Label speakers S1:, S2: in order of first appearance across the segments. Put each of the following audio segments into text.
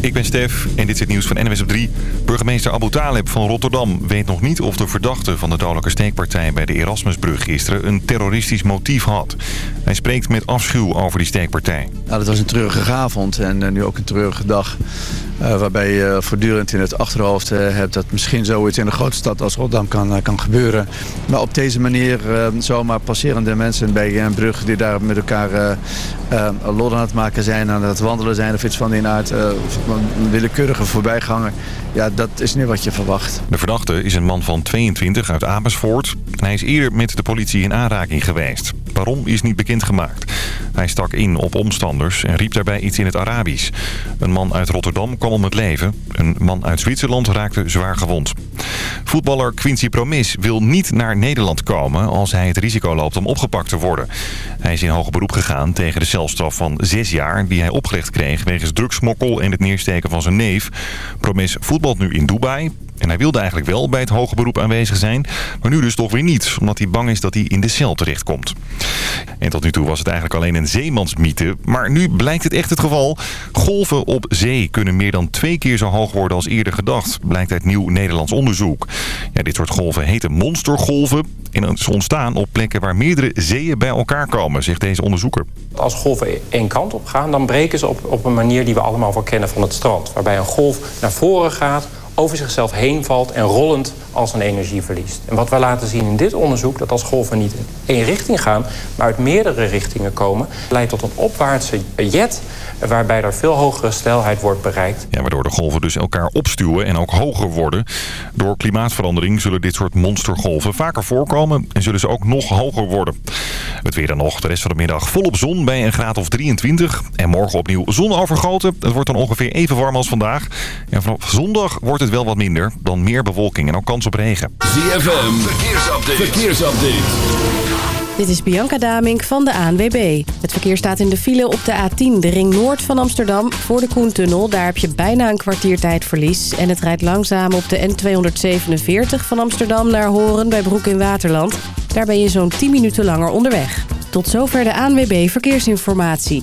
S1: Ik ben Stef en dit is het nieuws van NWS op 3. Burgemeester Abu Taleb van Rotterdam weet nog niet of de verdachte van de dodelijke steekpartij bij de Erasmusbrug gisteren een terroristisch motief had. Hij spreekt met afschuw over die steekpartij.
S2: Nou, dat was een treurige avond en uh, nu ook een treurige dag. Uh, waarbij je voortdurend in het achterhoofd uh, hebt dat misschien zoiets in een grote stad als Rotterdam kan, kan gebeuren. Maar op deze manier zomaar passerende mensen bij een brug die daar met elkaar lol aan het maken zijn, aan het wandelen zijn of iets van die aard, een willekeurige voorbijganger. Ja, dat is niet wat je verwacht.
S1: De verdachte is een man van 22 uit Amersfoort. Hij is eerder met de politie in aanraking geweest. Waarom is niet bekendgemaakt. Hij stak in op omstanders en riep daarbij iets in het Arabisch. Een man uit Rotterdam kwam om het leven. Een man uit Zwitserland raakte zwaar gewond. Voetballer Quincy Promis wil niet naar Nederland komen als hij het risico loopt om opgepakt te worden. Hij is in hoger beroep gegaan tegen de celstraf van zes jaar die hij opgelegd kreeg wegens drugsmokkel en het neersteken van zijn neef. Promis voetbalt nu in Dubai. En hij wilde eigenlijk wel bij het hoger beroep aanwezig zijn. Maar nu dus toch weer niet. Omdat hij bang is dat hij in de cel terechtkomt. En tot nu toe was het eigenlijk alleen een zeemansmythe. Maar nu blijkt het echt het geval. Golven op zee kunnen meer dan twee keer zo hoog worden als eerder gedacht. Blijkt uit nieuw Nederlands onderzoek. Ja, dit soort golven heten monstergolven. En ze ontstaan op plekken waar meerdere zeeën bij elkaar komen, zegt deze onderzoeker.
S3: Als golven één kant op gaan, dan breken ze op, op een manier die we allemaal wel kennen van het strand. Waarbij een golf naar voren gaat, over zichzelf heen valt en rollend als een energie verliest. En wat wij laten zien in dit onderzoek, dat als golven niet in één richting gaan... maar uit meerdere richtingen komen, leidt tot een opwaartse jet... waarbij er veel hogere snelheid wordt bereikt.
S1: Ja, waardoor de golven dus elkaar opstuwen en ook hoger worden. Door klimaatverandering zullen dit soort monstergolven vaker voorkomen... en zullen ze ook nog hoger worden. Het weer dan nog, de rest van de middag volop zon bij een graad of 23. En morgen opnieuw zon overgoten. Het wordt dan ongeveer even warm als vandaag. En vanaf zondag wordt het wel wat minder, dan meer bewolking en ook kans op regen.
S4: ZFM, verkeersupdate. verkeersupdate.
S5: Dit is Bianca Damink van de ANWB. Het verkeer staat in de file op de A10, de ring noord van Amsterdam, voor de Koentunnel. Daar heb je bijna een kwartiertijdverlies. En het rijdt langzaam op de N247 van Amsterdam naar Horen bij Broek in Waterland. Daar ben je zo'n 10 minuten langer onderweg. Tot zover de ANWB Verkeersinformatie.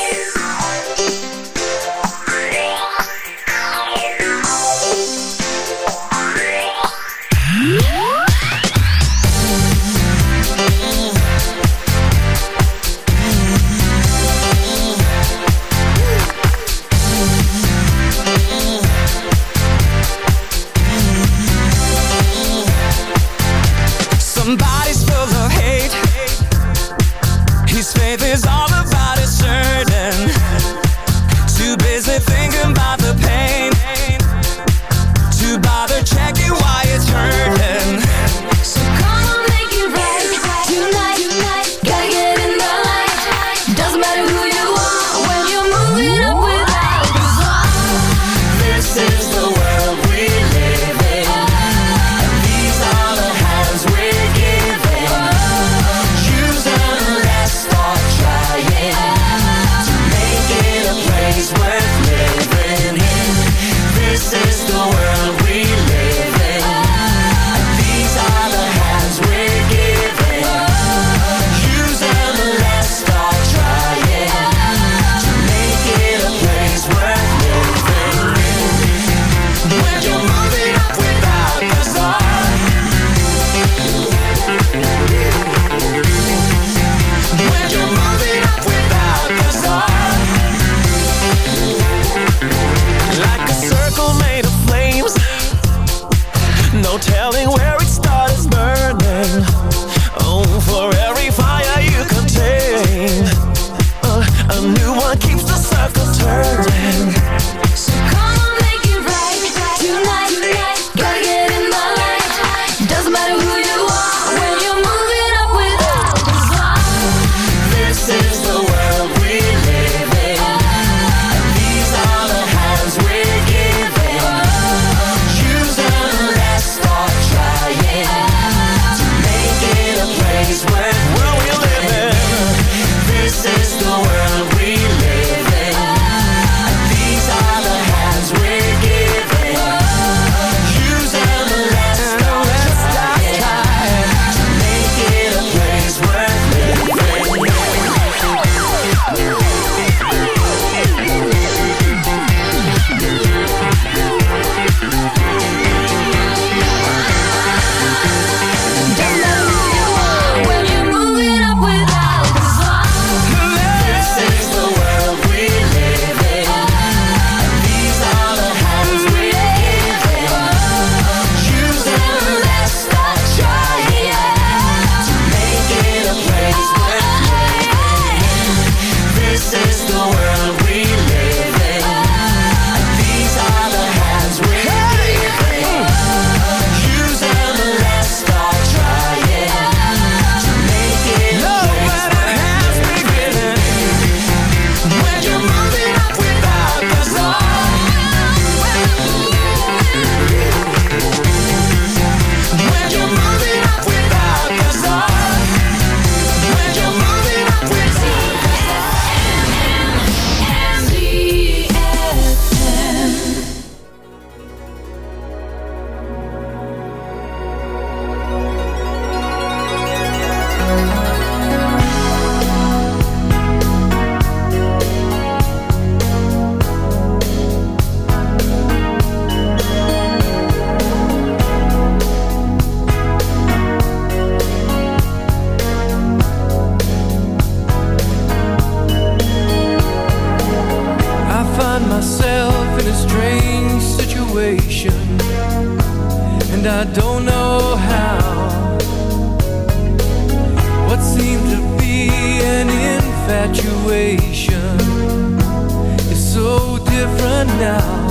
S6: Thinking the
S7: now.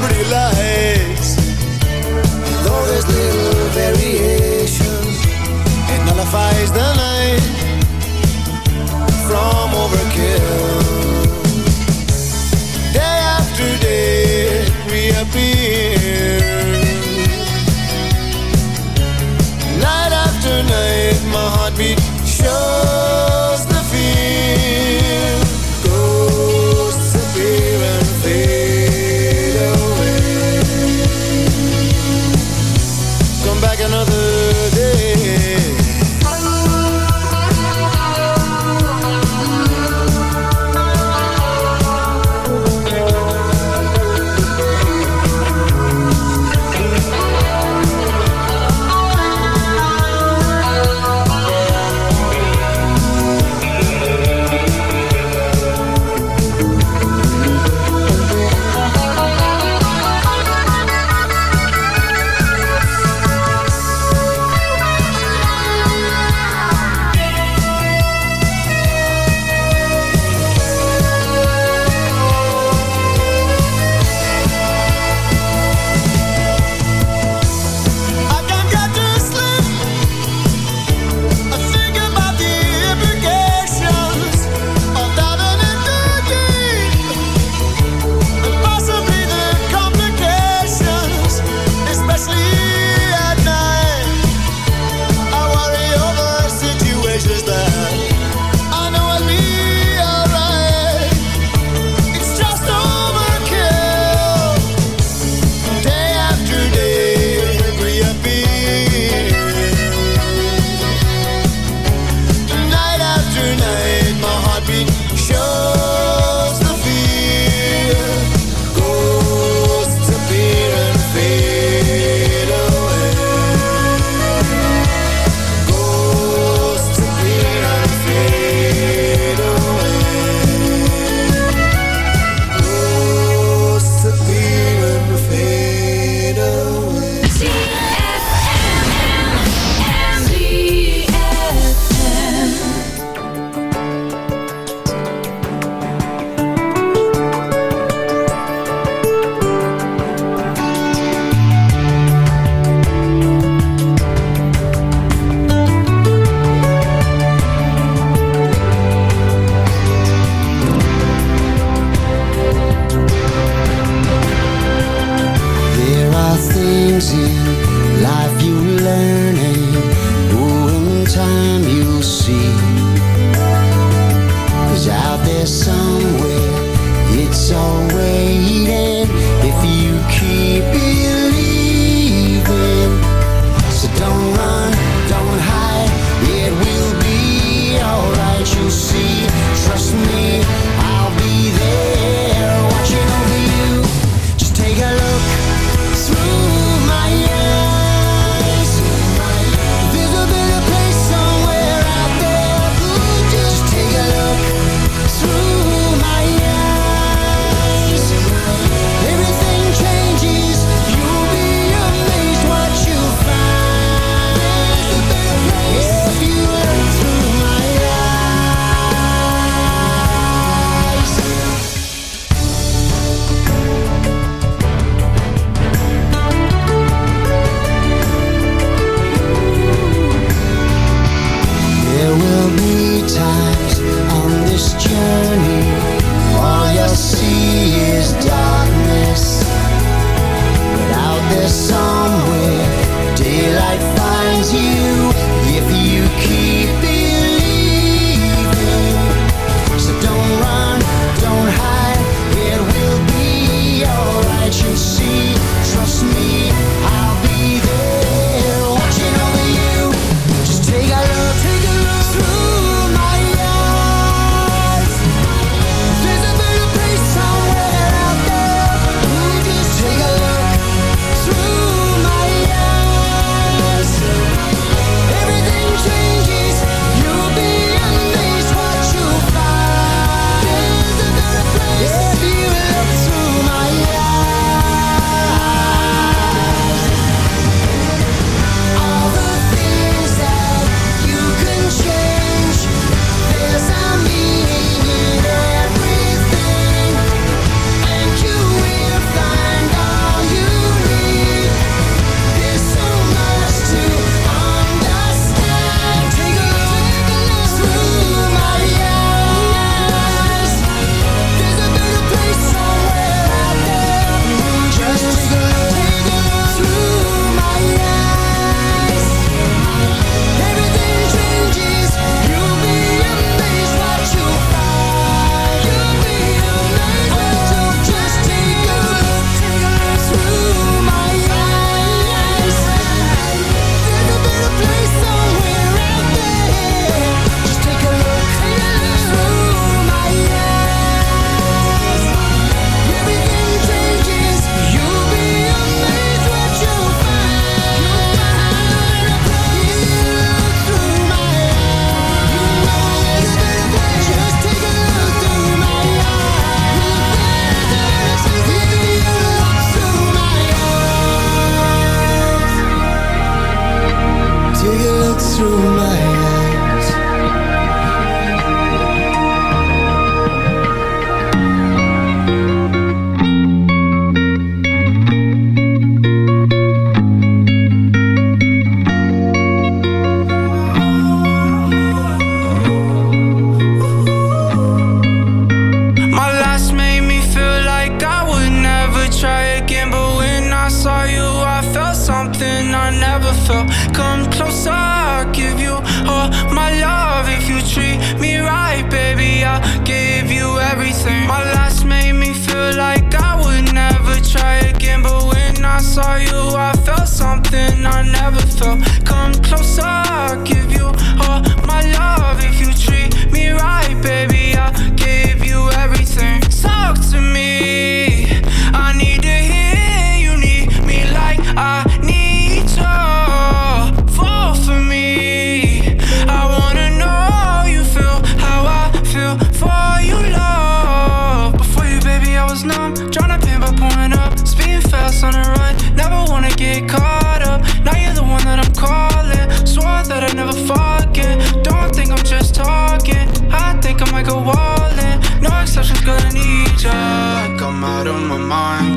S8: Pretty lights. Though there's little variation, it nullifies the night from overkill. Day after day,
S9: something I never felt. Come closer, give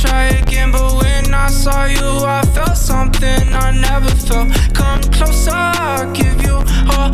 S9: try again, but when I saw you, I felt something I never felt. Come closer, I'll give you all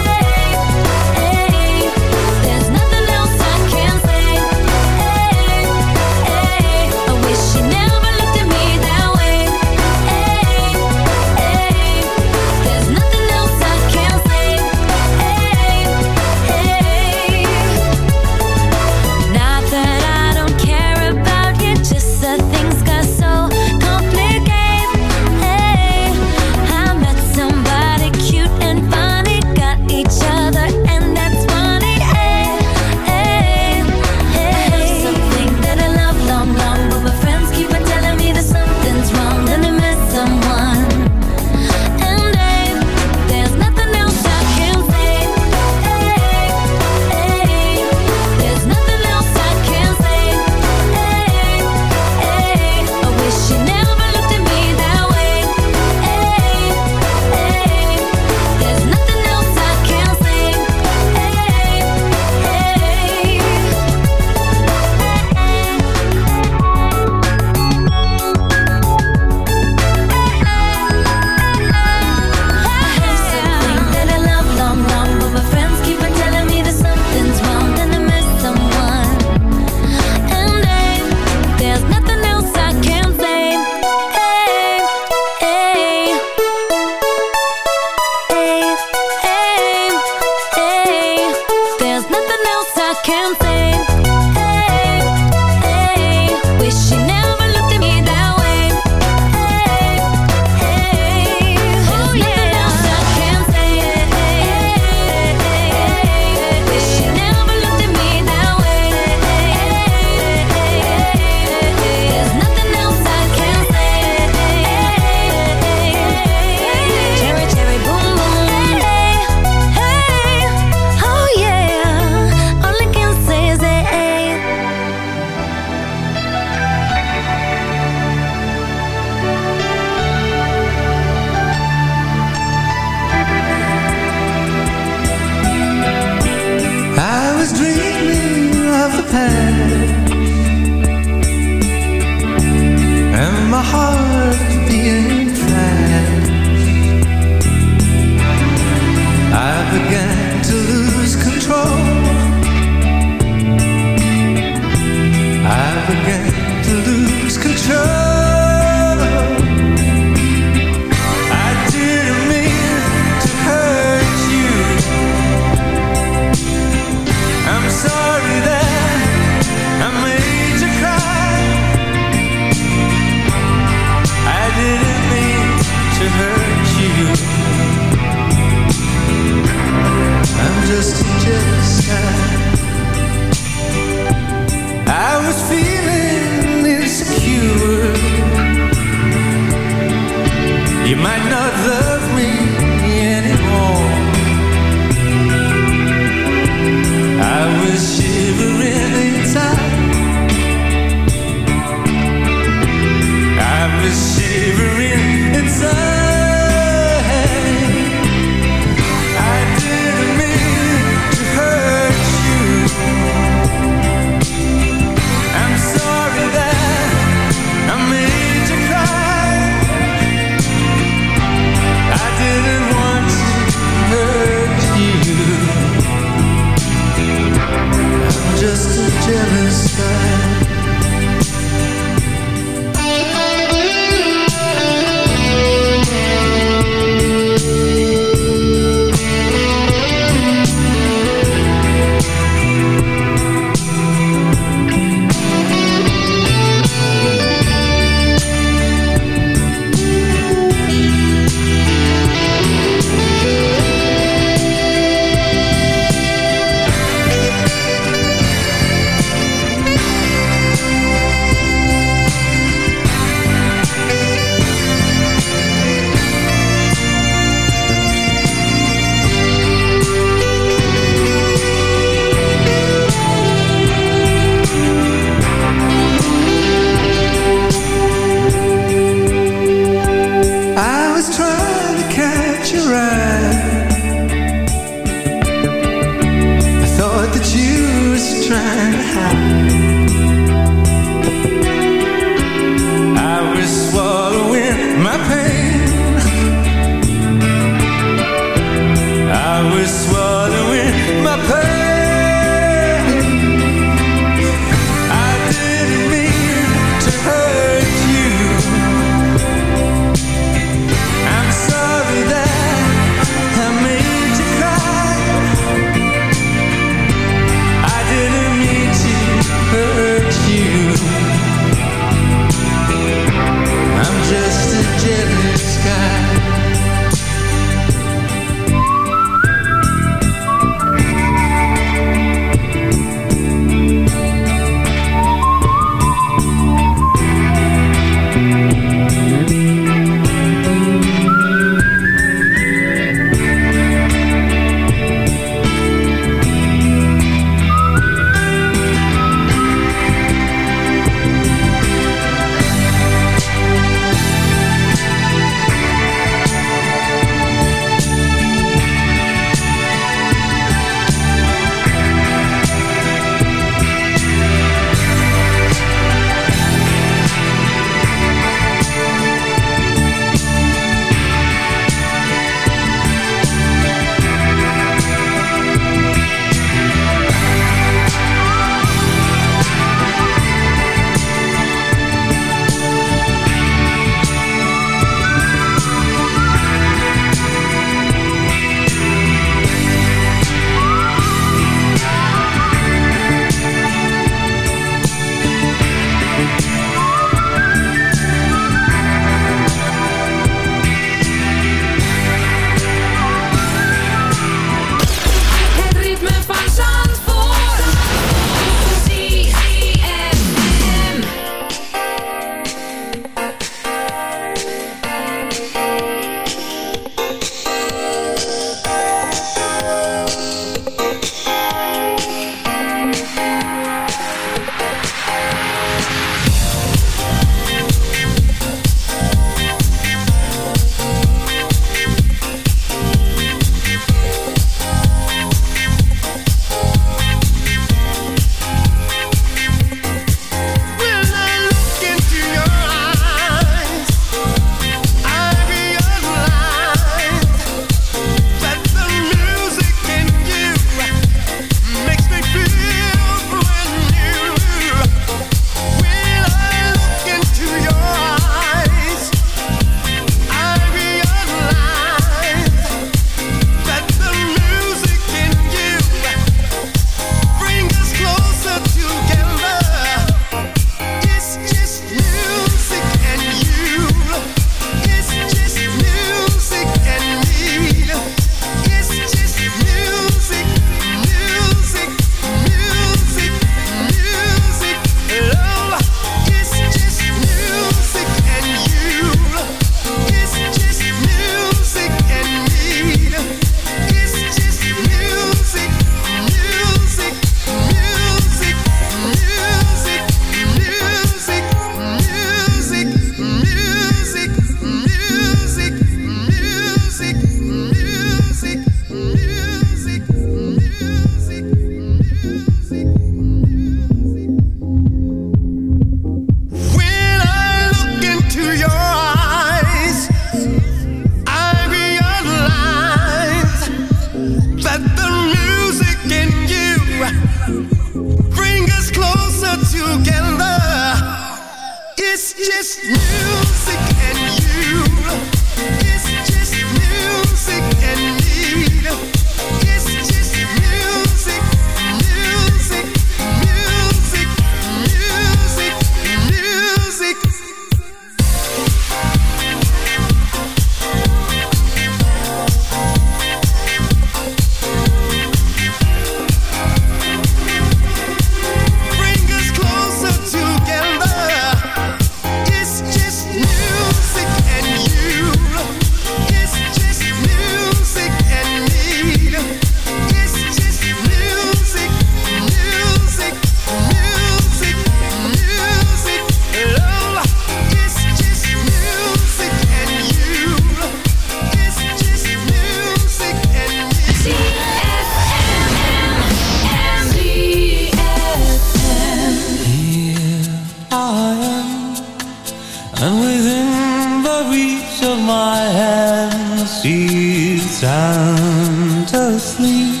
S7: she's sound asleep.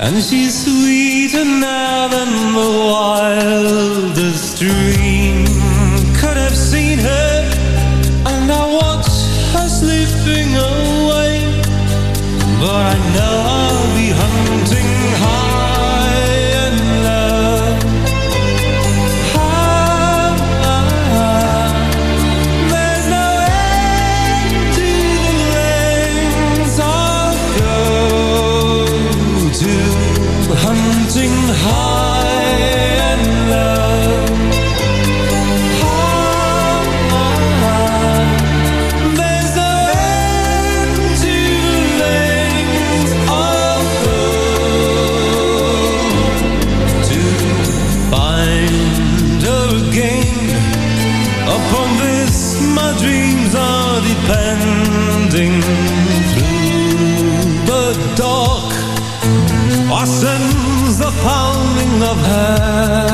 S7: And she's sweeter now than the wildest dream Could have seen her. And I watch her slipping away. But I know her.